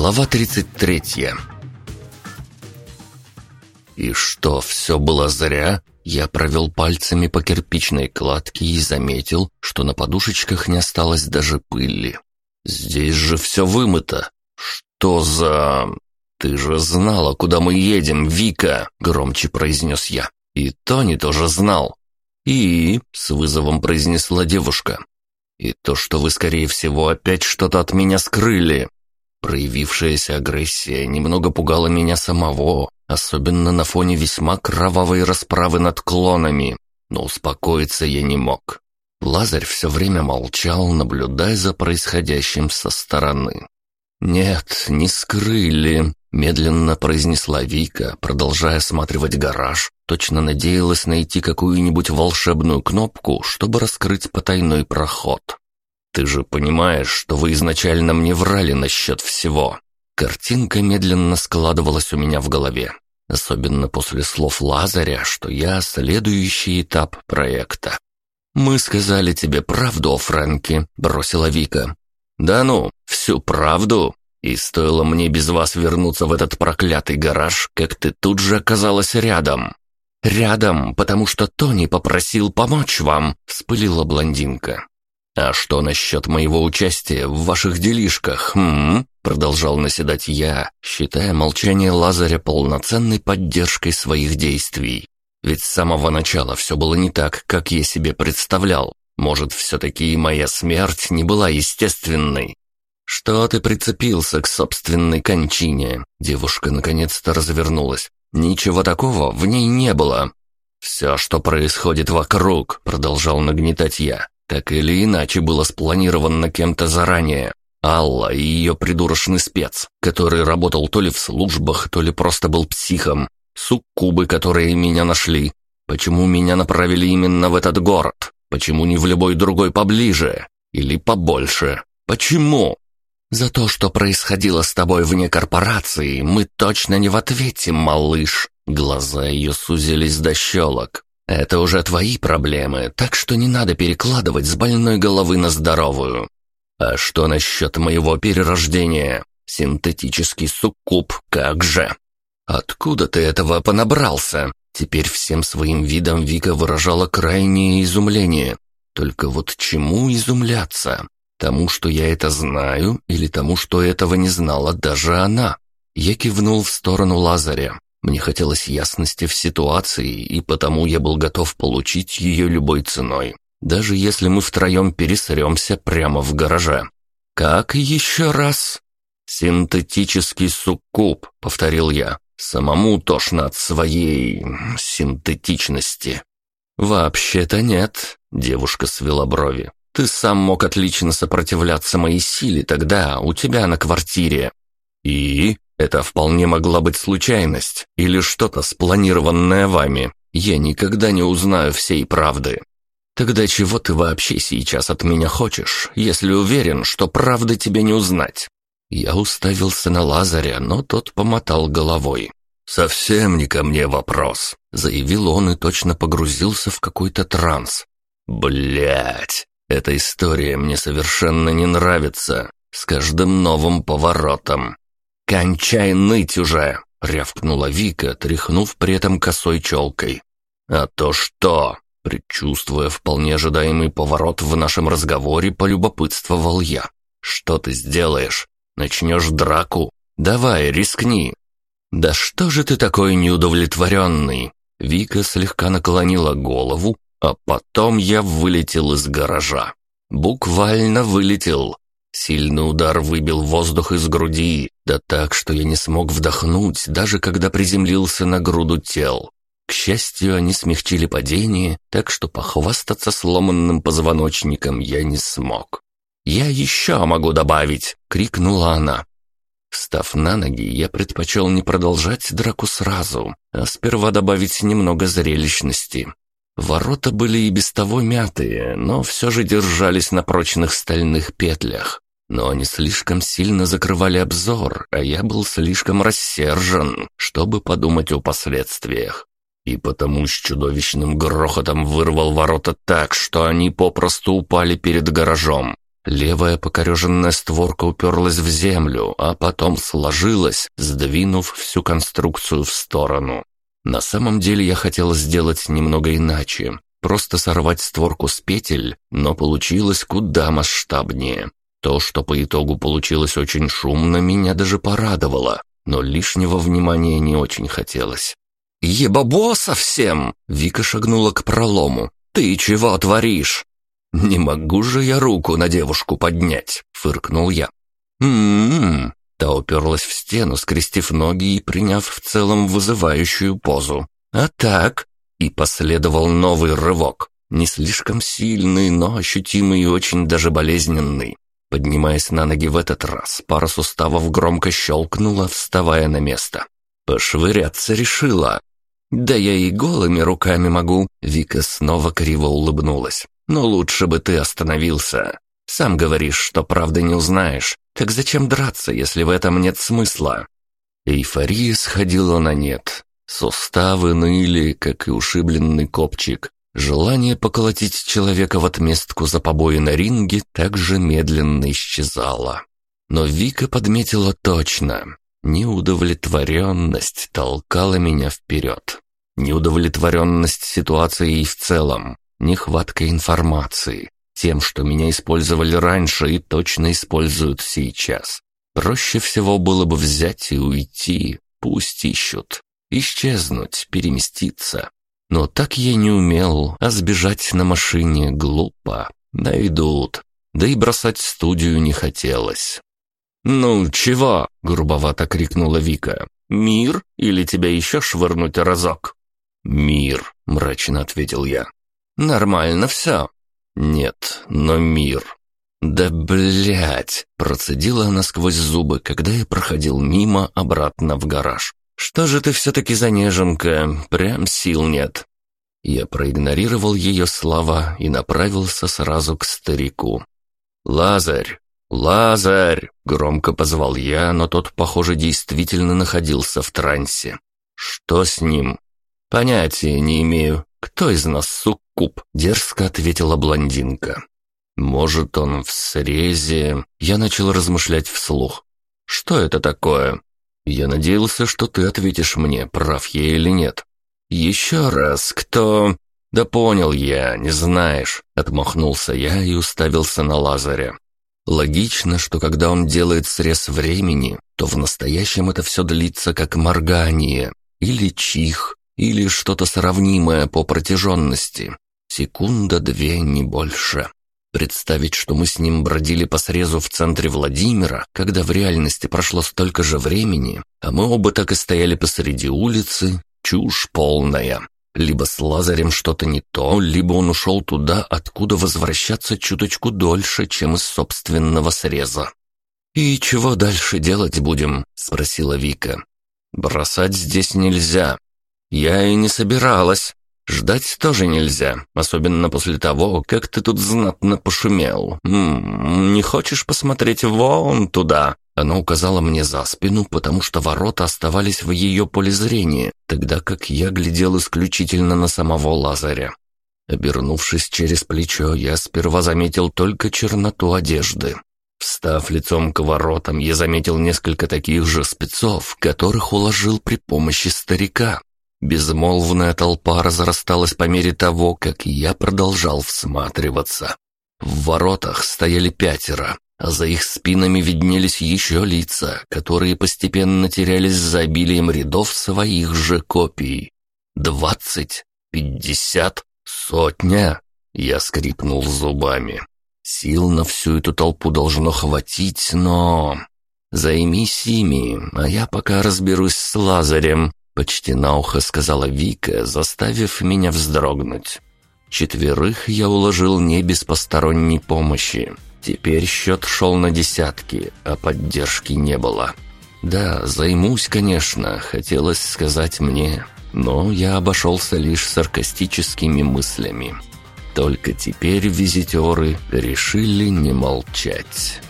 Глава 33 И что, все было зря? Я провел пальцами по кирпичной кладке и заметил, что на подушечках не осталось даже пыли. Здесь же все вымыто. Что за... «Ты же знала, куда мы едем, Вика!» — громче произнес я. «И Тони тоже знал». «И...» — с вызовом произнесла девушка. «И то, что вы, скорее всего, опять что-то от меня скрыли». Проявившаяся агрессия немного пугала меня самого, особенно на фоне весьма кровавой расправы над клонами, но успокоиться я не мог. Лазарь все время молчал, наблюдая за происходящим со стороны. «Нет, не скрыли», — медленно произнесла Вика, продолжая осматривать гараж. Точно надеялась найти какую-нибудь волшебную кнопку, чтобы раскрыть потайной проход. «Ты же понимаешь, что вы изначально мне врали насчет всего». Картинка медленно складывалась у меня в голове, особенно после слов Лазаря, что я следующий этап проекта. «Мы сказали тебе правду о Фрэнке», — бросила Вика. «Да ну, всю правду?» И стоило мне без вас вернуться в этот проклятый гараж, как ты тут же оказалась рядом. Рядом, потому что Тони попросил помочь вам, вспылила блондинка. А что насчет моего участия в ваших делишках, хм? Продолжал наседать я, считая молчание Лазаря полноценной поддержкой своих действий. Ведь с самого начала все было не так, как я себе представлял. Может, все-таки и моя смерть не была естественной. «Что ты прицепился к собственной кончине?» Девушка наконец-то развернулась. «Ничего такого в ней не было». «Все, что происходит вокруг», — продолжал нагнетать я, так или иначе было спланировано кем-то заранее. Алла и ее придурочный спец, который работал то ли в службах, то ли просто был психом. Суккубы, которые меня нашли. Почему меня направили именно в этот город? Почему не в любой другой поближе? Или побольше? Почему? За то, что происходило с тобой вне корпорации, мы точно не в ответе, малыш. Глаза ее сузились до щелок. Это уже твои проблемы, так что не надо перекладывать с больной головы на здоровую. А что насчет моего перерождения? Синтетический суккуб, как же? Откуда ты этого понабрался? Теперь всем своим видом Вика выражала крайнее изумление. Только вот чему изумляться? Тому, что я это знаю, или тому, что этого не знала даже она? Я кивнул в сторону Лазаря. Мне хотелось ясности в ситуации, и потому я был готов получить ее любой ценой, даже если мы втроем пересремся прямо в гараже. «Как еще раз?» «Синтетический суккуб», — повторил я. Самому тошно от своей... синтетичности». «Вообще-то нет», — девушка свела брови. «Ты сам мог отлично сопротивляться моей силе тогда, у тебя на квартире». «И?» Это вполне могла быть случайность или что-то спланированное вами. Я никогда не узнаю всей правды. Тогда чего ты вообще сейчас от меня хочешь, если уверен, что правды тебе не узнать? Я уставился на Лазаря, но тот помотал головой. «Совсем не ко мне вопрос», — заявил он и точно погрузился в какой-то транс. Блять, эта история мне совершенно не нравится. С каждым новым поворотом. «Кончай ныть уже!» — рявкнула Вика, тряхнув при этом косой челкой. «А то что?» Предчувствуя вполне ожидаемый поворот в нашем разговоре, полюбопытствовал я. «Что ты сделаешь? Начнешь драку? Давай, рискни!» «Да что же ты такой неудовлетворенный?» Вика слегка наклонила голову, а потом я вылетел из гаража. Буквально вылетел. Сильный удар выбил воздух из груди, да так, что я не смог вдохнуть, даже когда приземлился на груду тел. К счастью, они смягчили падение, так что похвастаться сломанным позвоночником я не смог. «Я еще могу добавить!» — крикнула она. Встав на ноги, я предпочел не продолжать драку сразу, а сперва добавить немного зрелищности. Ворота были и без того мятые, но все же держались на прочных стальных петлях. Но они слишком сильно закрывали обзор, а я был слишком рассержен, чтобы подумать о последствиях. И потому с чудовищным грохотом вырвал ворота так, что они попросту упали перед гаражом. Левая покореженная створка уперлась в землю, а потом сложилась, сдвинув всю конструкцию в сторону. На самом деле я хотел сделать немного иначе. Просто сорвать створку с петель, но получилось куда масштабнее. То, что по итогу получилось очень шумно, меня даже порадовало, но лишнего внимания не очень хотелось. «Ебабо совсем!» — Вика шагнула к пролому. «Ты чего творишь?» «Не могу же я руку на девушку поднять», — фыркнул я. «М-м-м». Та уперлась в стену, скрестив ноги и приняв в целом вызывающую позу. «А так?» И последовал новый рывок. Не слишком сильный, но ощутимый и очень даже болезненный. Поднимаясь на ноги в этот раз, пара суставов громко щелкнула, вставая на место. Пошвыряться решила. «Да я и голыми руками могу», — Вика снова криво улыбнулась. «Но лучше бы ты остановился. Сам говоришь, что правды не узнаешь. Так зачем драться, если в этом нет смысла?» Эйфория сходила на нет. Суставы ныли, как и ушибленный копчик. Желание поколотить человека в отместку за побои на ринге также медленно исчезало. Но Вика подметила точно. Неудовлетворенность толкала меня вперед. Неудовлетворенность ситуацией в целом, нехватка информации, тем, что меня использовали раньше и точно используют сейчас. Проще всего было бы взять и уйти, пусть ищут. Исчезнуть, переместиться. Но так я не умел, а сбежать на машине глупо. Найдут. Да и бросать студию не хотелось. «Ну, чего?» — грубовато крикнула Вика. «Мир? Или тебя еще швырнуть разок?» «Мир», — мрачно ответил я. «Нормально все». «Нет, но мир». «Да блять!» — процедила она сквозь зубы, когда я проходил мимо обратно в гараж. «Что же ты все-таки за неженка? Прям сил нет». Я проигнорировал ее слова и направился сразу к старику. «Лазарь! «Лазарь!» — громко позвал я, но тот, похоже, действительно находился в трансе. «Что с ним?» «Понятия не имею. Кто из нас суккуб?» — дерзко ответила блондинка. «Может, он в срезе?» Я начал размышлять вслух. «Что это такое?» «Я надеялся, что ты ответишь мне, прав я или нет». «Еще раз, кто...» «Да понял я, не знаешь», — отмахнулся я и уставился на Лазаря. Логично, что когда он делает срез времени, то в настоящем это все длится как моргание, или чих, или что-то сравнимое по протяженности. Секунда-две, не больше. Представить, что мы с ним бродили по срезу в центре Владимира, когда в реальности прошло столько же времени, а мы оба так и стояли посреди улицы, чушь полная. Либо с Лазарем что-то не то, либо он ушел туда, откуда возвращаться чуточку дольше, чем из собственного среза. «И чего дальше делать будем?» — спросила Вика. «Бросать здесь нельзя. Я и не собиралась. Ждать тоже нельзя, особенно после того, как ты тут знатно пошумел. М -м, не хочешь посмотреть вон туда?» Она указала мне за спину, потому что ворота оставались в ее поле зрения, тогда как я глядел исключительно на самого Лазаря. Обернувшись через плечо, я сперва заметил только черноту одежды. Встав лицом к воротам, я заметил несколько таких же спецов, которых уложил при помощи старика. Безмолвная толпа разрасталась по мере того, как я продолжал всматриваться. В воротах стояли пятеро, а за их спинами виднелись еще лица, которые постепенно терялись за обилием рядов своих же копий. «Двадцать? Пятьдесят? Сотня?» Я скрипнул зубами. Сил на всю эту толпу должно хватить, но... «Займись ими, а я пока разберусь с Лазарем», — почти на ухо сказала Вика, заставив меня вздрогнуть. Четверых я уложил не без посторонней помощи. Теперь счет шел на десятки, а поддержки не было. Да, займусь, конечно, хотелось сказать мне, но я обошелся лишь саркастическими мыслями. Только теперь визитеры решили не молчать.